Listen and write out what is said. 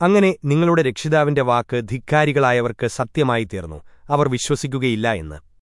അങ്ങനെ നിങ്ങളുടെ രക്ഷിതാവിന്റെ വാക്ക് ധിക്കാരികളായവർക്ക് സത്യമായി തീർന്നു അവർ വിശ്വസിക്കുകയില്ല എന്ന്.